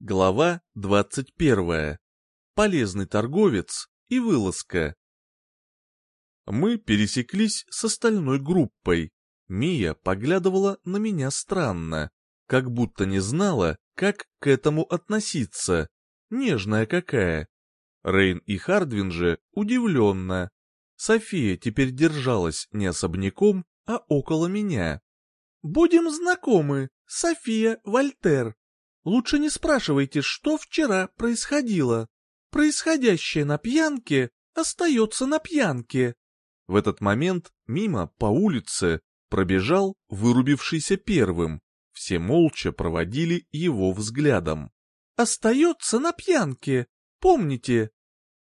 Глава 21. Полезный торговец и вылазка. Мы пересеклись с остальной группой. Мия поглядывала на меня странно, как будто не знала, как к этому относиться. Нежная какая. Рейн и Хардвин же удивленно. София теперь держалась не особняком, а около меня. «Будем знакомы, София Вольтер», Лучше не спрашивайте, что вчера происходило. Происходящее на пьянке остается на пьянке. В этот момент мимо по улице пробежал вырубившийся первым. Все молча проводили его взглядом. «Остается на пьянке, помните?»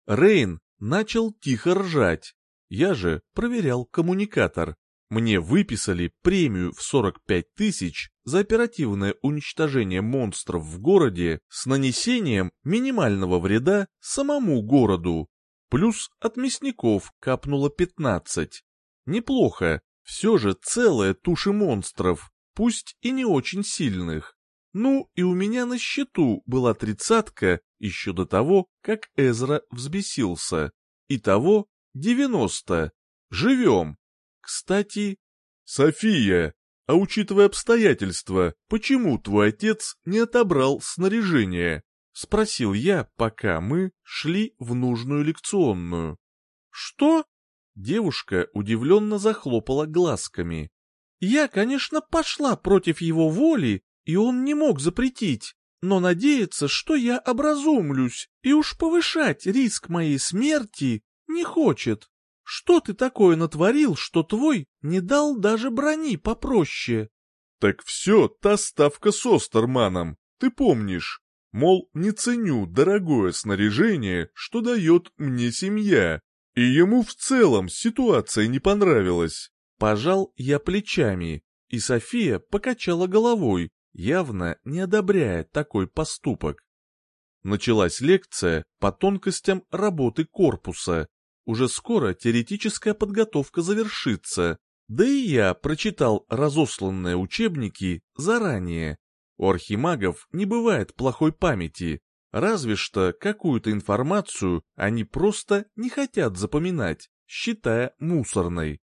Рейн начал тихо ржать. Я же проверял коммуникатор. Мне выписали премию в 45 тысяч за оперативное уничтожение монстров в городе с нанесением минимального вреда самому городу. Плюс от мясников капнуло 15. Неплохо, все же целая туши монстров, пусть и не очень сильных. Ну и у меня на счету была тридцатка еще до того, как Эзра взбесился. Итого 90. Живем. Кстати... София, а учитывая обстоятельства, почему твой отец не отобрал снаряжение? Спросил я, пока мы шли в нужную лекционную. Что? Девушка удивленно захлопала глазками. Я, конечно, пошла против его воли, и он не мог запретить, но надеется, что я образумлюсь, и уж повышать риск моей смерти не хочет. Что ты такое натворил, что твой не дал даже брони попроще? Так все, та ставка с Остерманом, ты помнишь. Мол, не ценю дорогое снаряжение, что дает мне семья. И ему в целом ситуация не понравилась. Пожал я плечами, и София покачала головой, явно не одобряя такой поступок. Началась лекция по тонкостям работы корпуса, уже скоро теоретическая подготовка завершится, да и я прочитал разосланные учебники заранее. У архимагов не бывает плохой памяти, разве что какую-то информацию они просто не хотят запоминать, считая мусорной.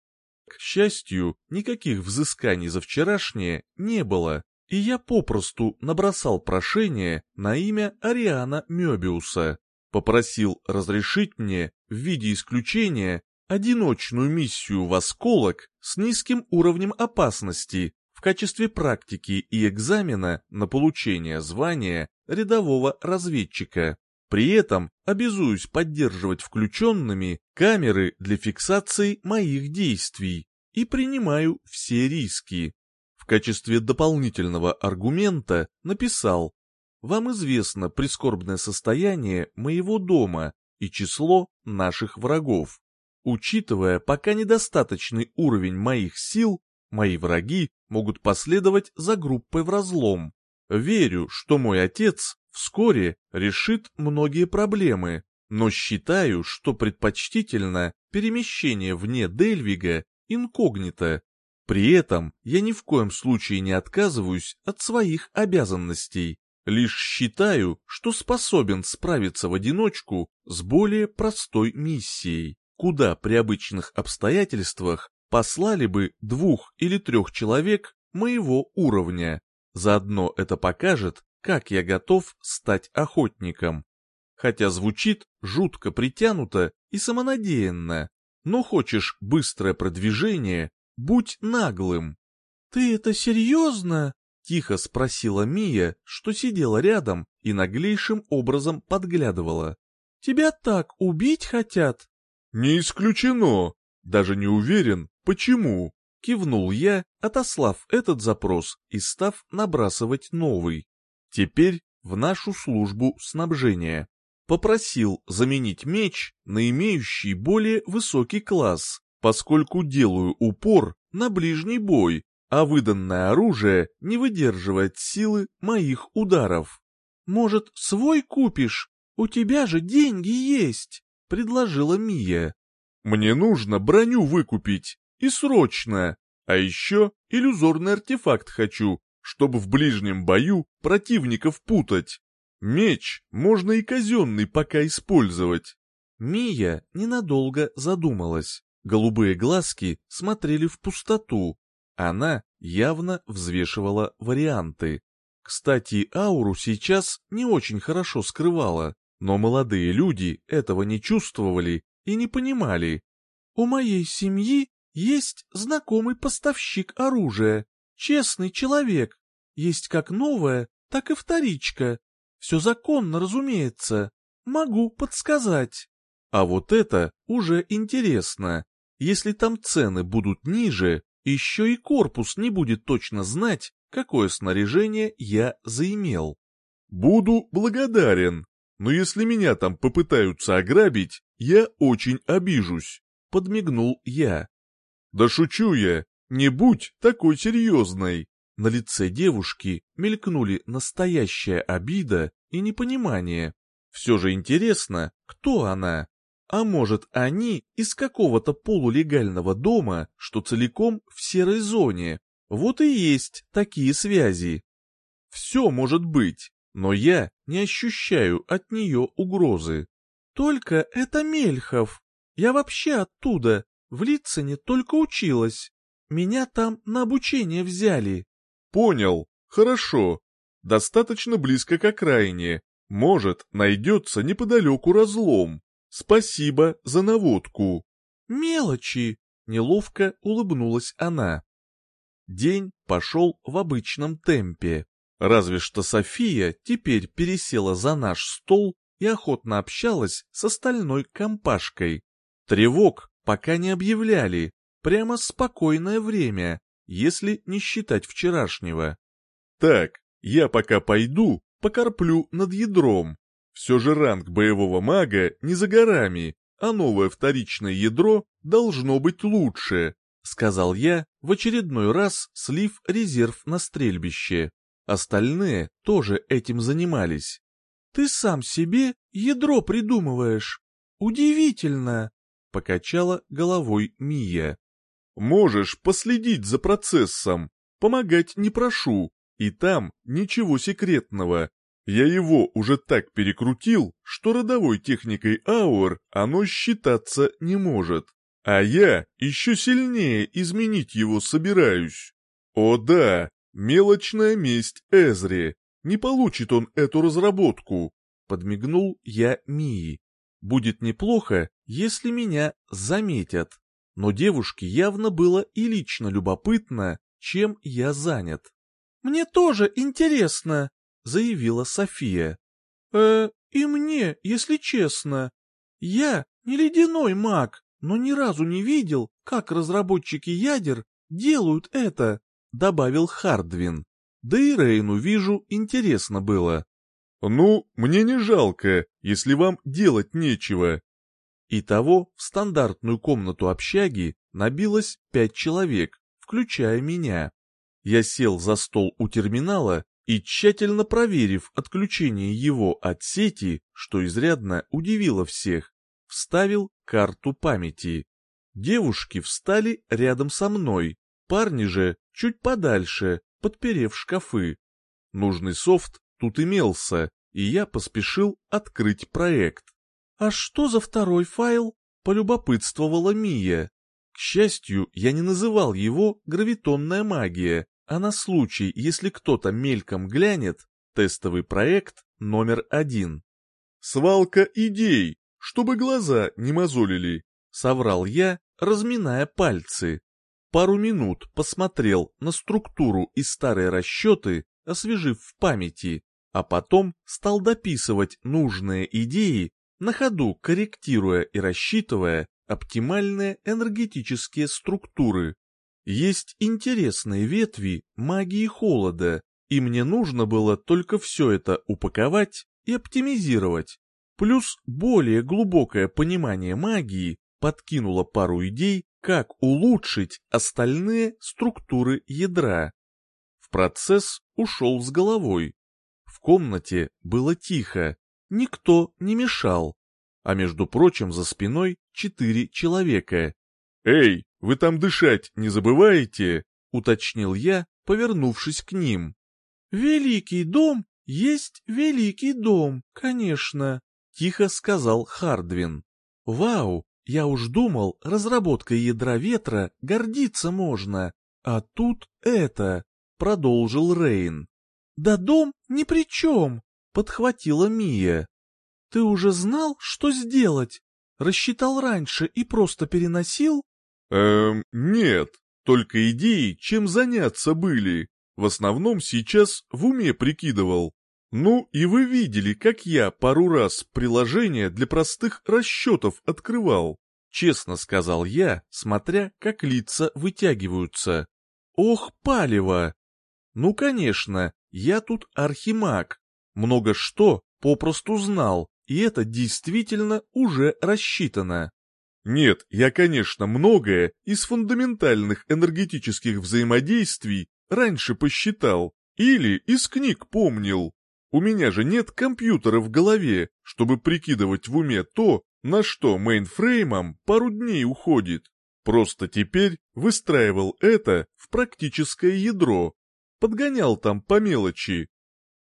К счастью, никаких взысканий за вчерашнее не было, и я попросту набросал прошение на имя Ариана Мёбиуса попросил разрешить мне в виде исключения одиночную миссию в осколок с низким уровнем опасности в качестве практики и экзамена на получение звания рядового разведчика. При этом обязуюсь поддерживать включенными камеры для фиксации моих действий и принимаю все риски. В качестве дополнительного аргумента написал, вам известно прискорбное состояние моего дома и число наших врагов. Учитывая пока недостаточный уровень моих сил, мои враги могут последовать за группой в разлом. Верю, что мой отец вскоре решит многие проблемы, но считаю, что предпочтительно перемещение вне Дельвига инкогнито. При этом я ни в коем случае не отказываюсь от своих обязанностей. Лишь считаю, что способен справиться в одиночку с более простой миссией, куда при обычных обстоятельствах послали бы двух или трех человек моего уровня. Заодно это покажет, как я готов стать охотником. Хотя звучит жутко притянуто и самонадеянно, но хочешь быстрое продвижение, будь наглым. «Ты это серьезно?» Тихо спросила Мия, что сидела рядом и наглейшим образом подглядывала. «Тебя так убить хотят?» «Не исключено. Даже не уверен, почему?» Кивнул я, отослав этот запрос и став набрасывать новый. Теперь в нашу службу снабжения. Попросил заменить меч на имеющий более высокий класс, поскольку делаю упор на ближний бой, а выданное оружие не выдерживает силы моих ударов. «Может, свой купишь? У тебя же деньги есть!» — предложила Мия. «Мне нужно броню выкупить, и срочно! А еще иллюзорный артефакт хочу, чтобы в ближнем бою противников путать. Меч можно и казенный пока использовать. Мия ненадолго задумалась. Голубые глазки смотрели в пустоту. Она явно взвешивала варианты. Кстати, ауру сейчас не очень хорошо скрывала, но молодые люди этого не чувствовали и не понимали. «У моей семьи есть знакомый поставщик оружия, честный человек. Есть как новая, так и вторичка. Все законно, разумеется. Могу подсказать». А вот это уже интересно. Если там цены будут ниже, еще и корпус не будет точно знать, какое снаряжение я заимел. Буду благодарен, но если меня там попытаются ограбить, я очень обижусь, подмигнул я. Да шучу я, не будь такой серьезной. На лице девушки мелькнули настоящая обида и непонимание. Все же интересно, кто она? А может, они из какого-то полулегального дома, что целиком в серой зоне? Вот и есть такие связи. Все может быть, но я не ощущаю от нее угрозы. Только это Мельхов. Я вообще оттуда, в Лицине только училась. Меня там на обучение взяли. Понял, хорошо. Достаточно близко к окраине. Может, найдется неподалеку разлом. Спасибо за наводку. Мелочи, неловко улыбнулась она. День пошел в обычном темпе. Разве что София теперь пересела за наш стол и охотно общалась с остальной компашкой. Тревог пока не объявляли, прямо спокойное время, если не считать вчерашнего. Так, я пока пойду, покорплю над ядром, все же ранг боевого мага не за горами, а новое вторичное ядро должно быть лучше, сказал я, в очередной раз слив резерв на стрельбище. Остальные тоже этим занимались. «Ты сам себе ядро придумываешь. Удивительно!» — покачала головой Мия. «Можешь последить за процессом. Помогать не прошу. И там ничего секретного. Я его уже так перекрутил, что родовой техникой аур оно считаться не может. А я еще сильнее изменить его собираюсь. О да, мелочная месть Эзри. Не получит он эту разработку. Подмигнул я Мии. Будет неплохо, если меня заметят. Но девушке явно было и лично любопытно, чем я занят. «Мне тоже интересно», заявила София. «Э, и мне, если честно. Я не ледяной маг, но ни разу не видел, как разработчики ядер делают это», добавил Хардвин. Да и Рейну, вижу, интересно было. «Ну, мне не жалко, если вам делать нечего». Итого в стандартную комнату общаги набилось пять человек, включая меня. Я сел за стол у терминала и тщательно проверив отключение его от сети, что изрядно удивило всех, вставил карту памяти. Девушки встали рядом со мной, парни же чуть подальше, подперев шкафы. Нужный софт тут имелся, и я поспешил открыть проект. «А что за второй файл?» — полюбопытствовала Мия. К счастью, я не называл его «гравитонная магия», а на случай, если кто-то мельком глянет, тестовый проект номер один. «Свалка идей, чтобы глаза не мозолили», — соврал я, разминая пальцы. Пару минут посмотрел на структуру и старые расчеты, освежив в памяти, а потом стал дописывать нужные идеи, на ходу корректируя и рассчитывая оптимальные энергетические структуры. Есть интересные ветви магии холода, и мне нужно было только все это упаковать и оптимизировать. Плюс более глубокое понимание магии подкинуло пару идей, как улучшить остальные структуры ядра. В процесс ушел с головой. В комнате было тихо, никто не мешал. А между прочим за спиной четыре человека. «Эй, вы там дышать не забываете?» — уточнил я, повернувшись к ним. «Великий дом есть великий дом, конечно», — тихо сказал Хардвин. «Вау, я уж думал, разработкой ядра ветра гордиться можно, а тут это», — продолжил Рейн. «Да дом ни при чем», — подхватила Мия. «Ты уже знал, что сделать? Рассчитал раньше и просто переносил?» «Эм, нет, только идеи, чем заняться были. В основном сейчас в уме прикидывал. Ну и вы видели, как я пару раз приложение для простых расчетов открывал. Честно сказал я, смотря, как лица вытягиваются. Ох, палево! Ну, конечно, я тут архимаг. Много что попросту знал, и это действительно уже рассчитано. Нет, я, конечно, многое из фундаментальных энергетических взаимодействий раньше посчитал или из книг помнил. У меня же нет компьютера в голове, чтобы прикидывать в уме то, на что мейнфреймом пару дней уходит. Просто теперь выстраивал это в практическое ядро. Подгонял там по мелочи.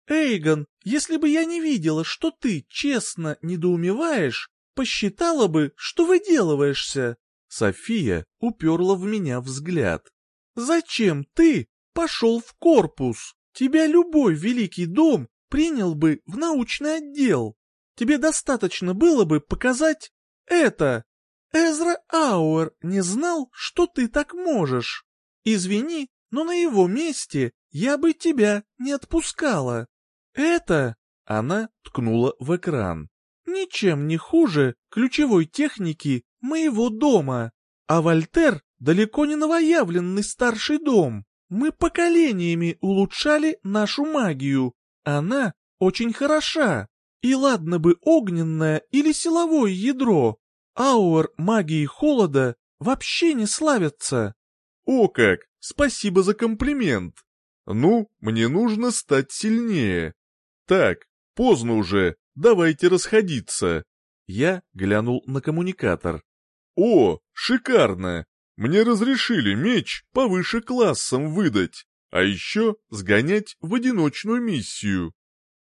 «Эйгон, если бы я не видела, что ты честно недоумеваешь, посчитала бы, что выделываешься». София уперла в меня взгляд. «Зачем ты пошел в корпус? Тебя любой великий дом принял бы в научный отдел. Тебе достаточно было бы показать это. Эзра Ауэр не знал, что ты так можешь. Извини, но на его месте я бы тебя не отпускала. Это...» Она ткнула в экран ничем не хуже ключевой техники моего дома. А Вольтер далеко не новоявленный старший дом. Мы поколениями улучшали нашу магию. Она очень хороша. И ладно бы огненное или силовое ядро. Ауэр магии холода вообще не славятся. О как! Спасибо за комплимент. Ну, мне нужно стать сильнее. Так, поздно уже, давайте расходиться. Я глянул на коммуникатор. О, шикарно! Мне разрешили меч повыше классом выдать, а еще сгонять в одиночную миссию.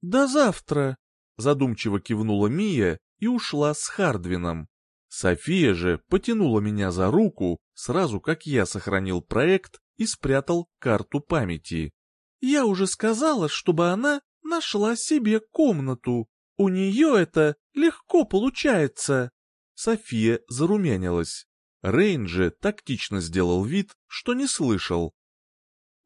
До завтра, задумчиво кивнула Мия и ушла с Хардвином. София же потянула меня за руку, сразу как я сохранил проект и спрятал карту памяти. Я уже сказала, чтобы она нашла себе комнату. У нее это легко получается. София зарумянилась. Рейн же тактично сделал вид, что не слышал.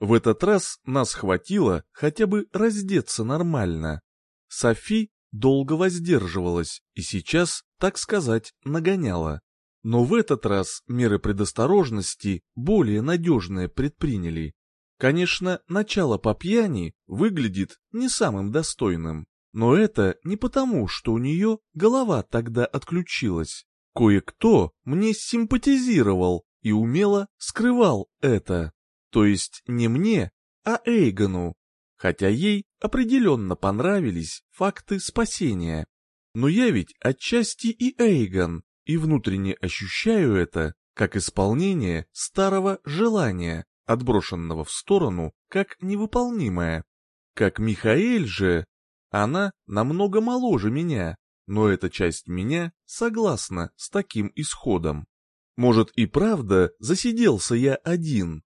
В этот раз нас хватило хотя бы раздеться нормально. Софи долго воздерживалась и сейчас, так сказать, нагоняла. Но в этот раз меры предосторожности более надежные предприняли. Конечно, начало по пьяни выглядит не самым достойным. Но это не потому, что у нее голова тогда отключилась. Кое-кто мне симпатизировал и умело скрывал это. То есть не мне, а Эйгону. Хотя ей определенно понравились факты спасения. Но я ведь отчасти и Эйгон, и внутренне ощущаю это как исполнение старого желания, отброшенного в сторону как невыполнимое. Как Михаэль же она намного моложе меня, но эта часть меня согласна с таким исходом. Может и правда засиделся я один.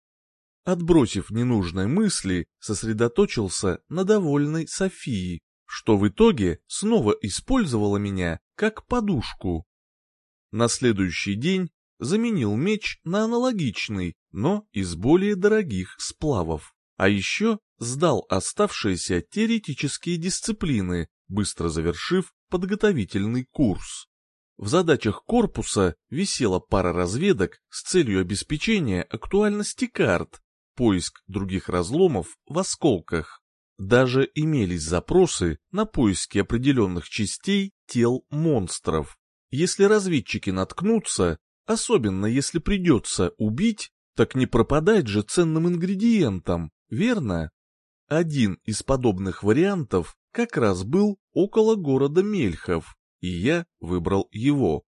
Отбросив ненужные мысли, сосредоточился на довольной Софии, что в итоге снова использовала меня как подушку. На следующий день заменил меч на аналогичный, но из более дорогих сплавов. А еще сдал оставшиеся теоретические дисциплины, быстро завершив подготовительный курс. В задачах корпуса висела пара разведок с целью обеспечения актуальности карт, поиск других разломов в осколках. Даже имелись запросы на поиски определенных частей тел монстров. Если разведчики наткнутся, особенно если придется убить, так не пропадать же ценным ингредиентом, верно? Один из подобных вариантов как раз был около города Мельхов, и я выбрал его.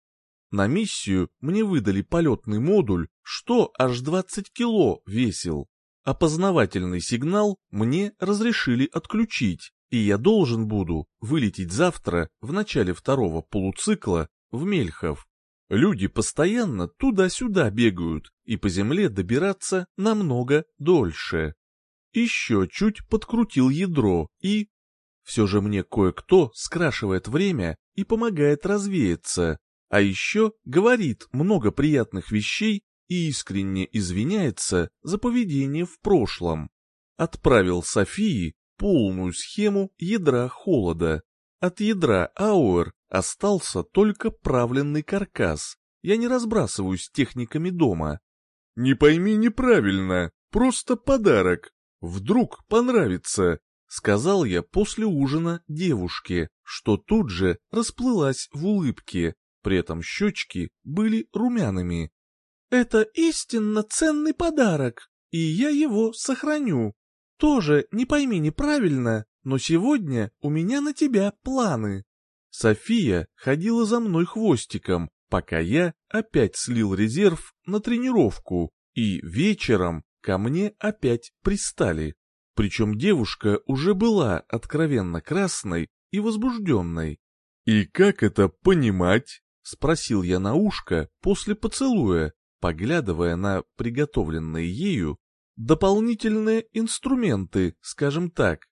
На миссию мне выдали полетный модуль, что аж 20 кило весил. Опознавательный сигнал мне разрешили отключить, И я должен буду вылететь завтра в начале второго полуцикла в Мельхов. Люди постоянно туда-сюда бегают, и по земле добираться намного дольше. Еще чуть подкрутил ядро и... Все же мне кое-кто скрашивает время и помогает развеяться, а еще говорит много приятных вещей и искренне извиняется за поведение в прошлом. Отправил Софии полную схему ядра холода. От ядра Ауэр остался только правленный каркас. Я не разбрасываюсь техниками дома. Не пойми неправильно, просто подарок. Вдруг понравится, сказал я после ужина девушке, что тут же расплылась в улыбке, при этом щечки были румяными. «Это истинно ценный подарок, и я его сохраню. Тоже не пойми неправильно, но сегодня у меня на тебя планы». София ходила за мной хвостиком, пока я опять слил резерв на тренировку, и вечером ко мне опять пристали. Причем девушка уже была откровенно красной и возбужденной. «И как это понимать?» — спросил я на ушко после поцелуя, поглядывая на приготовленные ею дополнительные инструменты, скажем так.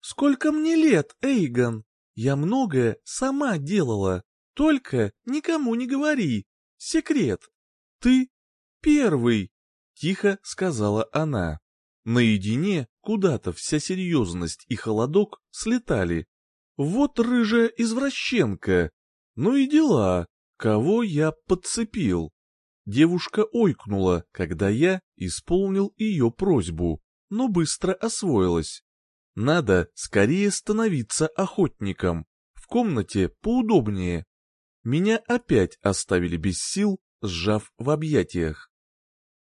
«Сколько мне лет, Эйгон? Я многое сама делала, только никому не говори. Секрет. Ты первый», — тихо сказала она. Наедине куда-то вся серьезность и холодок слетали. Вот рыжая извращенка. Ну и дела. Кого я подцепил? Девушка ойкнула, когда я исполнил ее просьбу, но быстро освоилась. Надо скорее становиться охотником. В комнате поудобнее. Меня опять оставили без сил, сжав в объятиях.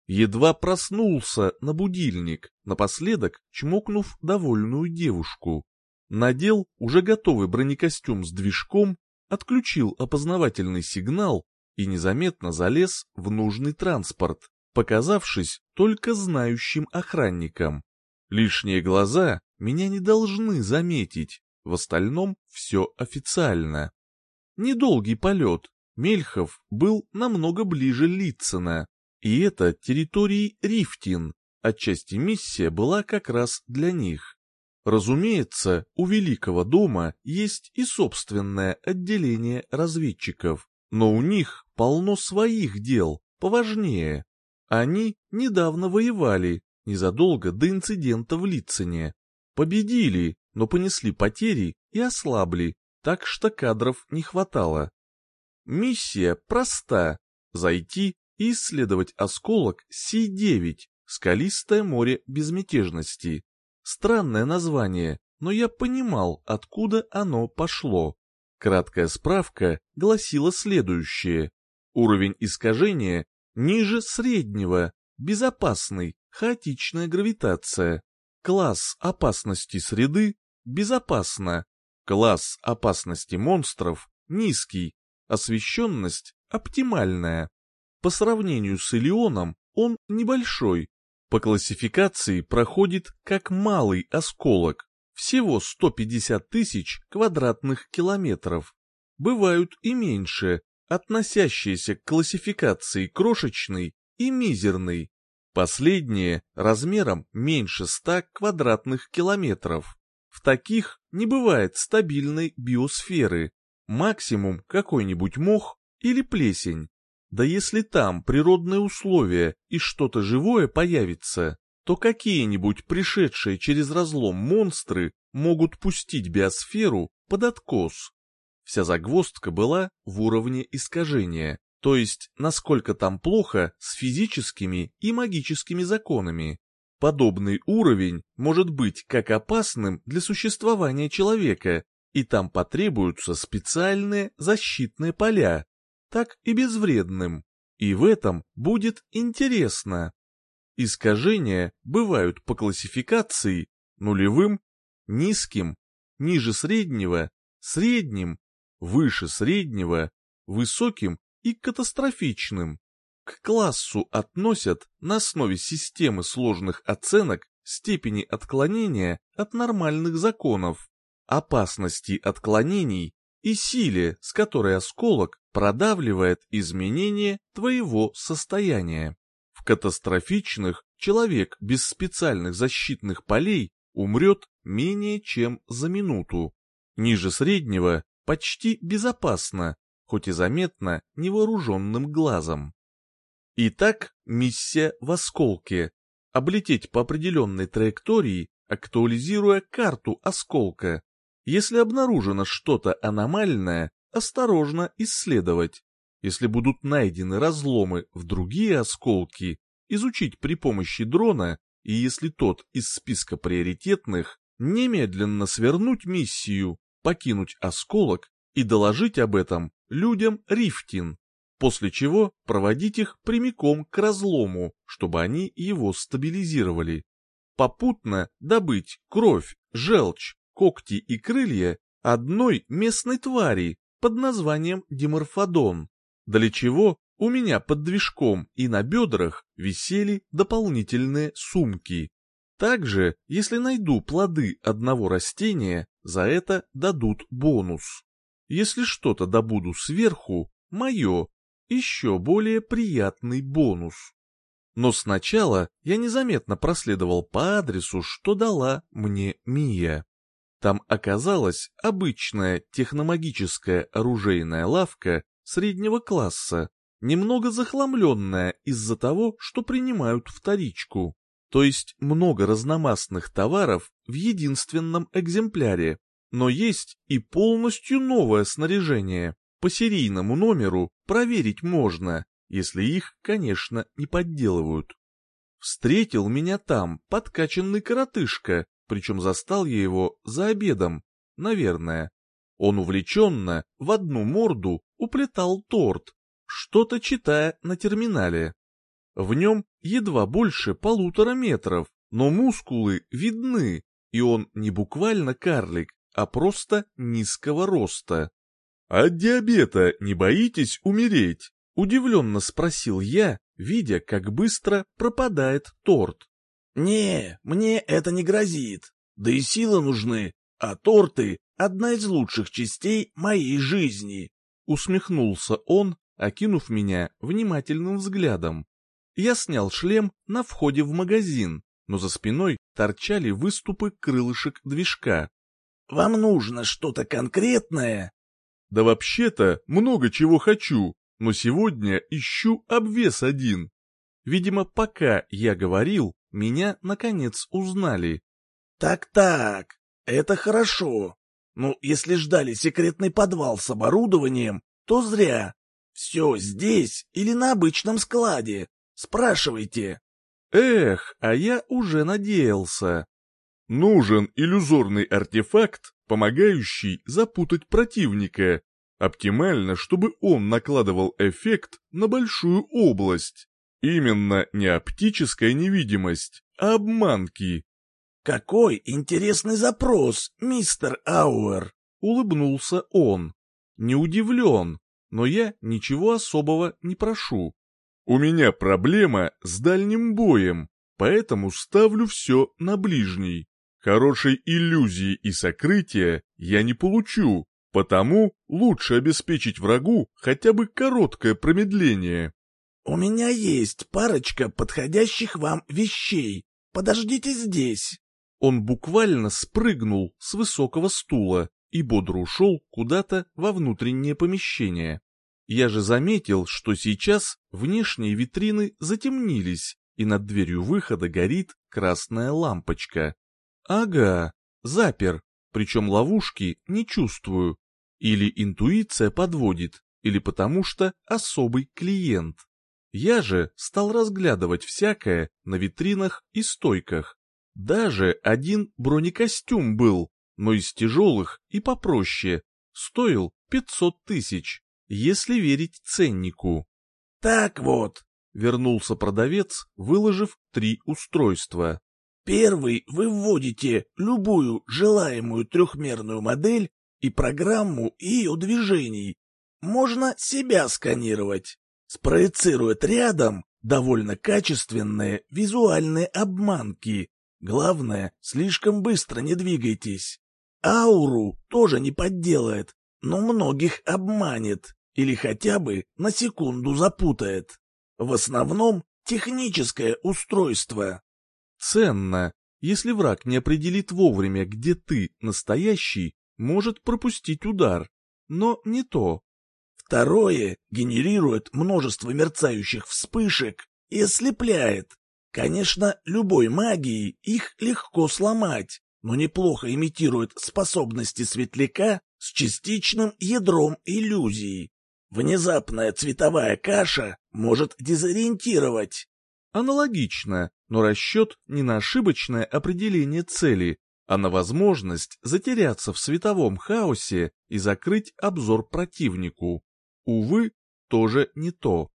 Едва проснулся на будильник, напоследок чмокнув довольную девушку. Надел уже готовый бронекостюм с движком, отключил опознавательный сигнал и незаметно залез в нужный транспорт, показавшись только знающим охранникам. Лишние глаза меня не должны заметить, в остальном все официально. Недолгий полет, Мельхов был намного ближе Литцена, и это территории Рифтин, отчасти миссия была как раз для них. Разумеется, у Великого дома есть и собственное отделение разведчиков, но у них полно своих дел, поважнее. Они недавно воевали, незадолго до инцидента в Литцене. Победили, но понесли потери и ослабли, так что кадров не хватало. Миссия проста — зайти исследовать осколок Си-9, скалистое море безмятежности. Странное название, но я понимал, откуда оно пошло. Краткая справка гласила следующее. Уровень искажения ниже среднего, безопасный, хаотичная гравитация. Класс опасности среды безопасно. Класс опасности монстров низкий, освещенность оптимальная. По сравнению с Илионом он небольшой. По классификации проходит как малый осколок, всего 150 тысяч квадратных километров. Бывают и меньше, относящиеся к классификации крошечный и мизерный. Последние размером меньше 100 квадратных километров. В таких не бывает стабильной биосферы, максимум какой-нибудь мох или плесень. Да если там природные условия и что-то живое появится, то какие-нибудь пришедшие через разлом монстры могут пустить биосферу под откос. Вся загвоздка была в уровне искажения, то есть насколько там плохо с физическими и магическими законами. Подобный уровень может быть как опасным для существования человека, и там потребуются специальные защитные поля, так и безвредным. И в этом будет интересно. Искажения бывают по классификации нулевым, низким, ниже среднего, средним, выше среднего, высоким и катастрофичным. К классу относят на основе системы сложных оценок степени отклонения от нормальных законов. опасности отклонений и силе, с которой осколок продавливает изменение твоего состояния. В катастрофичных человек без специальных защитных полей умрет менее чем за минуту. Ниже среднего почти безопасно, хоть и заметно невооруженным глазом. Итак, миссия в осколке. Облететь по определенной траектории, актуализируя карту осколка. Если обнаружено что-то аномальное, осторожно исследовать. Если будут найдены разломы в другие осколки, изучить при помощи дрона, и если тот из списка приоритетных, немедленно свернуть миссию, покинуть осколок и доложить об этом людям Рифтин, после чего проводить их прямиком к разлому, чтобы они его стабилизировали. Попутно добыть кровь, желчь, когти и крылья одной местной твари под названием Диморфодон, для чего у меня под движком и на бедрах висели дополнительные сумки. Также, если найду плоды одного растения, за это дадут бонус. Если что-то добуду сверху, мое, еще более приятный бонус. Но сначала я незаметно проследовал по адресу, что дала мне Мия. Там оказалась обычная техномагическая оружейная лавка среднего класса, немного захламленная из-за того, что принимают вторичку. То есть много разномастных товаров в единственном экземпляре, но есть и полностью новое снаряжение. По серийному номеру проверить можно, если их, конечно, не подделывают. Встретил меня там подкачанный коротышка, причем застал я его за обедом, наверное. Он увлеченно в одну морду уплетал торт, что-то читая на терминале. В нем едва больше полутора метров, но мускулы видны, и он не буквально карлик, а просто низкого роста. «От диабета не боитесь умереть?» — удивленно спросил я, видя, как быстро пропадает торт. «Не, мне это не грозит. Да и силы нужны, а торты — одна из лучших частей моей жизни», — усмехнулся он, окинув меня внимательным взглядом. Я снял шлем на входе в магазин, но за спиной торчали выступы крылышек движка. «Вам нужно что-то конкретное?» «Да вообще-то много чего хочу, но сегодня ищу обвес один». Видимо, пока я говорил, меня, наконец, узнали. «Так-так, это хорошо. Ну, если ждали секретный подвал с оборудованием, то зря. Все здесь или на обычном складе? Спрашивайте. Эх, а я уже надеялся. Нужен иллюзорный артефакт, помогающий запутать противника. Оптимально, чтобы он накладывал эффект на большую область. Именно не оптическая невидимость, а обманки. «Какой интересный запрос, мистер Ауэр!» — улыбнулся он. Не удивлен, но я ничего особого не прошу. У меня проблема с дальним боем, поэтому ставлю все на ближний. Хорошей иллюзии и сокрытия я не получу, потому лучше обеспечить врагу хотя бы короткое промедление. «У меня есть парочка подходящих вам вещей. Подождите здесь». Он буквально спрыгнул с высокого стула и бодро ушел куда-то во внутреннее помещение. Я же заметил, что сейчас внешние витрины затемнились, и над дверью выхода горит красная лампочка. Ага, запер, причем ловушки не чувствую. Или интуиция подводит, или потому что особый клиент. Я же стал разглядывать всякое на витринах и стойках. Даже один бронекостюм был, но из тяжелых и попроще, стоил 500 тысяч, если верить ценнику. «Так вот», — вернулся продавец, выложив три устройства. «Первый вы вводите любую желаемую трехмерную модель и программу ее движений. Можно себя сканировать. Спроецирует рядом довольно качественные визуальные обманки, Главное, слишком быстро не двигайтесь. Ауру тоже не подделает, но многих обманет или хотя бы на секунду запутает. В основном техническое устройство. Ценно. Если враг не определит вовремя, где ты настоящий, может пропустить удар. Но не то. Второе генерирует множество мерцающих вспышек и ослепляет. Конечно, любой магией их легко сломать, но неплохо имитирует способности светляка с частичным ядром иллюзии. Внезапная цветовая каша может дезориентировать. Аналогично, но расчет не на ошибочное определение цели, а на возможность затеряться в световом хаосе и закрыть обзор противнику. Увы, тоже не то.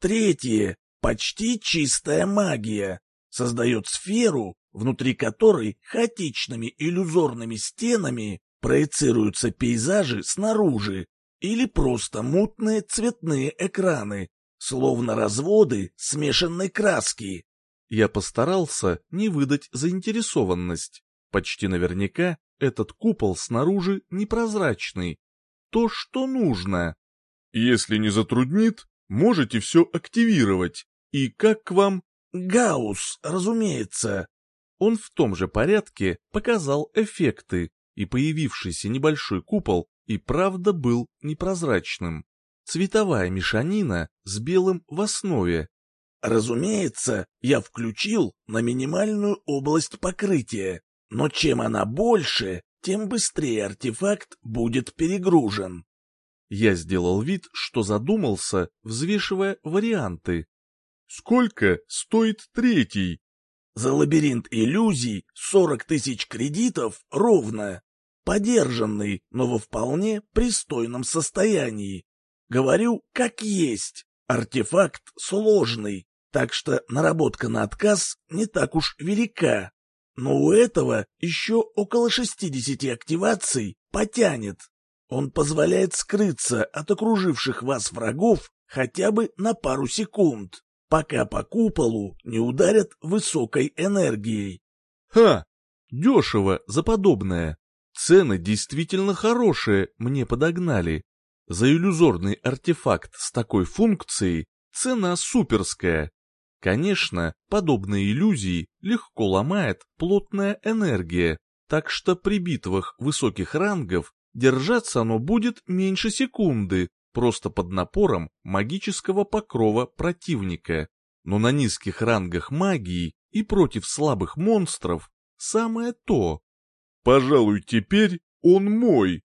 Третье. Почти чистая магия. Создает сферу, внутри которой хаотичными иллюзорными стенами проецируются пейзажи снаружи или просто мутные цветные экраны, словно разводы смешанной краски. Я постарался не выдать заинтересованность. Почти наверняка этот купол снаружи непрозрачный. То, что нужно. Если не затруднит, можете все активировать. И как к вам? Гаусс, разумеется. Он в том же порядке показал эффекты, и появившийся небольшой купол и правда был непрозрачным. Цветовая мешанина с белым в основе. Разумеется, я включил на минимальную область покрытия, но чем она больше, тем быстрее артефакт будет перегружен. Я сделал вид, что задумался, взвешивая варианты. Сколько стоит третий? За лабиринт иллюзий 40 тысяч кредитов ровно. Подержанный, но во вполне пристойном состоянии. Говорю, как есть. Артефакт сложный, так что наработка на отказ не так уж велика. Но у этого еще около 60 активаций потянет. Он позволяет скрыться от окруживших вас врагов хотя бы на пару секунд, пока по куполу не ударят высокой энергией. Ха! Дешево за подобное. Цены действительно хорошие мне подогнали. За иллюзорный артефакт с такой функцией цена суперская. Конечно, подобные иллюзии легко ломает плотная энергия, так что при битвах высоких рангов держаться оно будет меньше секунды, просто под напором магического покрова противника. Но на низких рангах магии и против слабых монстров самое то. Пожалуй, теперь он мой.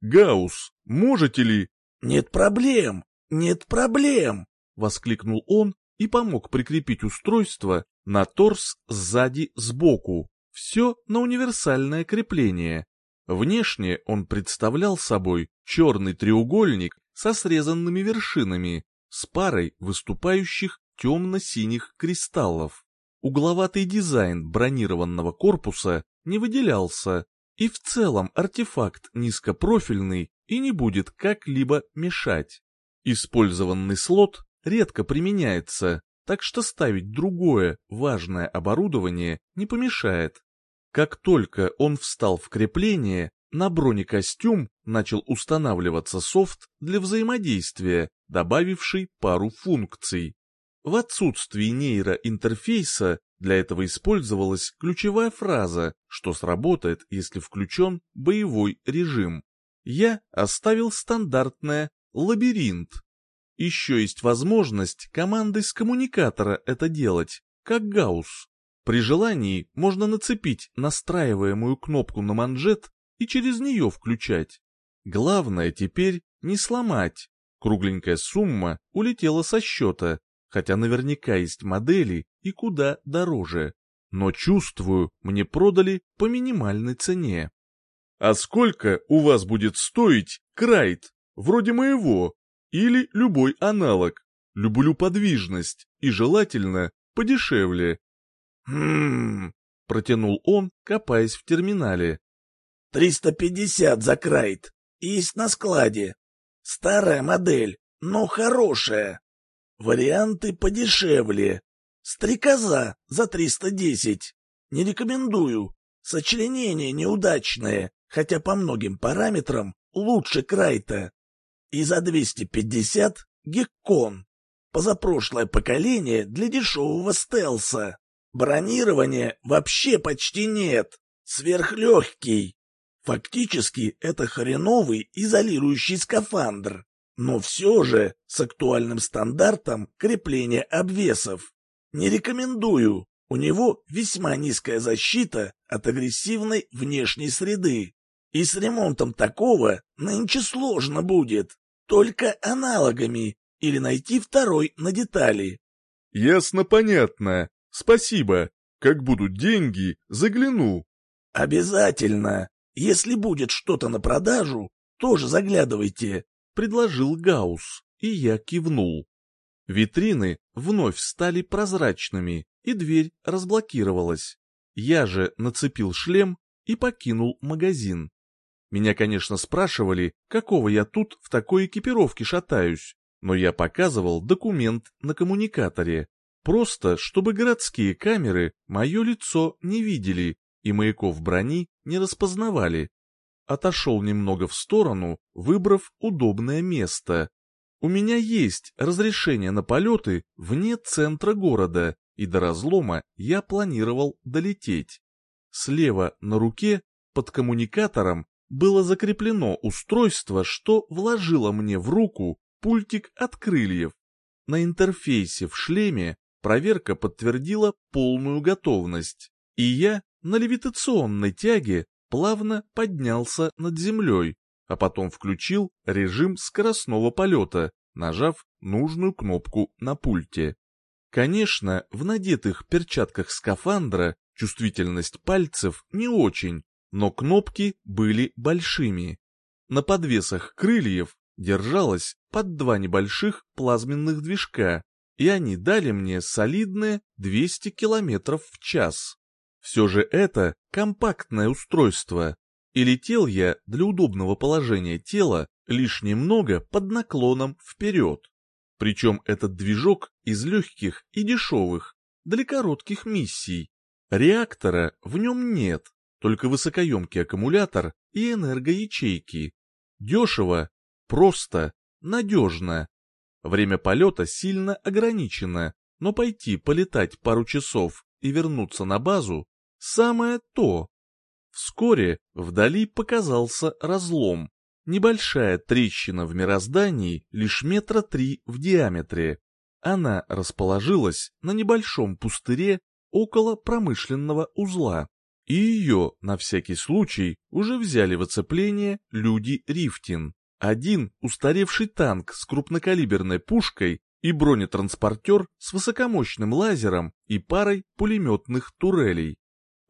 Гаус, можете ли... Нет проблем, нет проблем, воскликнул он и помог прикрепить устройство на торс сзади сбоку. Все на универсальное крепление. Внешне он представлял собой черный треугольник со срезанными вершинами, с парой выступающих темно-синих кристаллов. Угловатый дизайн бронированного корпуса не выделялся, и в целом артефакт низкопрофильный и не будет как-либо мешать. Использованный слот редко применяется, так что ставить другое важное оборудование не помешает. Как только он встал в крепление, на бронекостюм начал устанавливаться софт для взаимодействия, добавивший пару функций. В отсутствии нейроинтерфейса для этого использовалась ключевая фраза, что сработает, если включен боевой режим. Я оставил стандартное «лабиринт». Еще есть возможность командой с коммуникатора это делать, как Гаусс. При желании можно нацепить настраиваемую кнопку на манжет и через нее включать. Главное теперь не сломать. Кругленькая сумма улетела со счета, хотя наверняка есть модели и куда дороже. Но чувствую, мне продали по минимальной цене. А сколько у вас будет стоить крайт, вроде моего, или любой аналог? Люблю подвижность и желательно подешевле. Хм, протянул он, копаясь в терминале. «Триста пятьдесят за крайт. Есть на складе. Старая модель, но хорошая. Варианты подешевле. Стрекоза за триста десять. Не рекомендую. Сочленение неудачное. хотя по многим параметрам лучше Крайта. И за 250 Геккон. Позапрошлое поколение для дешевого стелса. Бронирования вообще почти нет. Сверхлегкий. Фактически это хреновый изолирующий скафандр, но все же с актуальным стандартом крепления обвесов. Не рекомендую, у него весьма низкая защита от агрессивной внешней среды. И с ремонтом такого нынче сложно будет, только аналогами или найти второй на детали. Ясно, понятно. Спасибо. Как будут деньги, загляну. Обязательно. Если будет что-то на продажу, тоже заглядывайте, — предложил Гаус, и я кивнул. Витрины вновь стали прозрачными, и дверь разблокировалась. Я же нацепил шлем и покинул магазин. Меня, конечно, спрашивали, какого я тут в такой экипировке шатаюсь, но я показывал документ на коммуникаторе, просто чтобы городские камеры мое лицо не видели и маяков брони не распознавали. Отошел немного в сторону, выбрав удобное место. У меня есть разрешение на полеты вне центра города, и до разлома я планировал долететь. Слева на руке, под коммуникатором, было закреплено устройство, что вложило мне в руку пультик от крыльев. На интерфейсе в шлеме проверка подтвердила полную готовность, и я на левитационной тяге плавно поднялся над землей, а потом включил режим скоростного полета, нажав нужную кнопку на пульте. Конечно, в надетых перчатках скафандра чувствительность пальцев не очень, но кнопки были большими. На подвесах крыльев держалось под два небольших плазменных движка, и они дали мне солидные 200 километров в час. Все же это компактное устройство, и летел я для удобного положения тела лишь немного под наклоном вперед. Причем этот движок из легких и дешевых, для коротких миссий. Реактора в нем нет, только высокоемкий аккумулятор и энергоячейки. Дешево, просто, надежно. Время полета сильно ограничено, но пойти полетать пару часов и вернуться на базу Самое то. Вскоре вдали показался разлом. Небольшая трещина в мироздании лишь метра три в диаметре. Она расположилась на небольшом пустыре около промышленного узла. И ее, на всякий случай, уже взяли в оцепление люди Рифтин. Один устаревший танк с крупнокалиберной пушкой и бронетранспортер с высокомощным лазером и парой пулеметных турелей.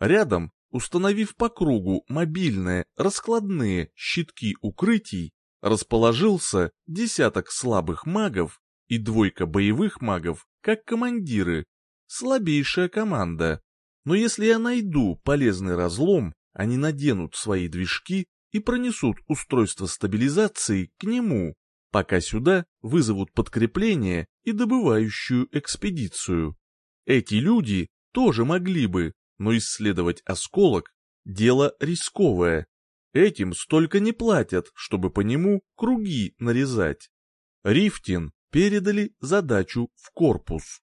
Рядом, установив по кругу мобильные раскладные щитки укрытий, расположился десяток слабых магов и двойка боевых магов как командиры. Слабейшая команда. Но если я найду полезный разлом, они наденут свои движки и пронесут устройство стабилизации к нему, пока сюда вызовут подкрепление и добывающую экспедицию. Эти люди тоже могли бы, но исследовать осколок – дело рисковое. Этим столько не платят, чтобы по нему круги нарезать. Рифтин передали задачу в корпус.